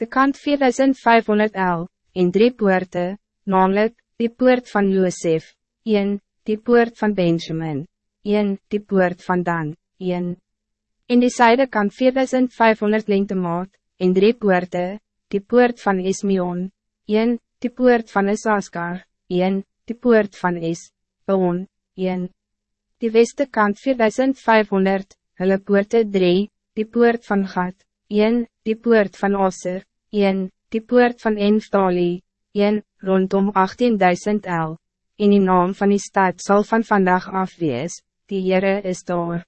De kant 4500 L, en drie poorten, namelijk, die poort van Josef, 1, die poort van Benjamin, 1, die poort van Dan, 1. In die zijde kant 4500 lengte maat, en drie poorten, die poort van Ismion, 1, die poort van Isaskar, 1, die poort van Is, Beon, 1. Die weste kant 4500, hulle poorte 3, die poort van Gat, 1, die poort van Osser, 1, die poort van Enftali, 1, rondom 18.000 el, en die naam van die stad zal van vandaag af wees, die Heere is daar.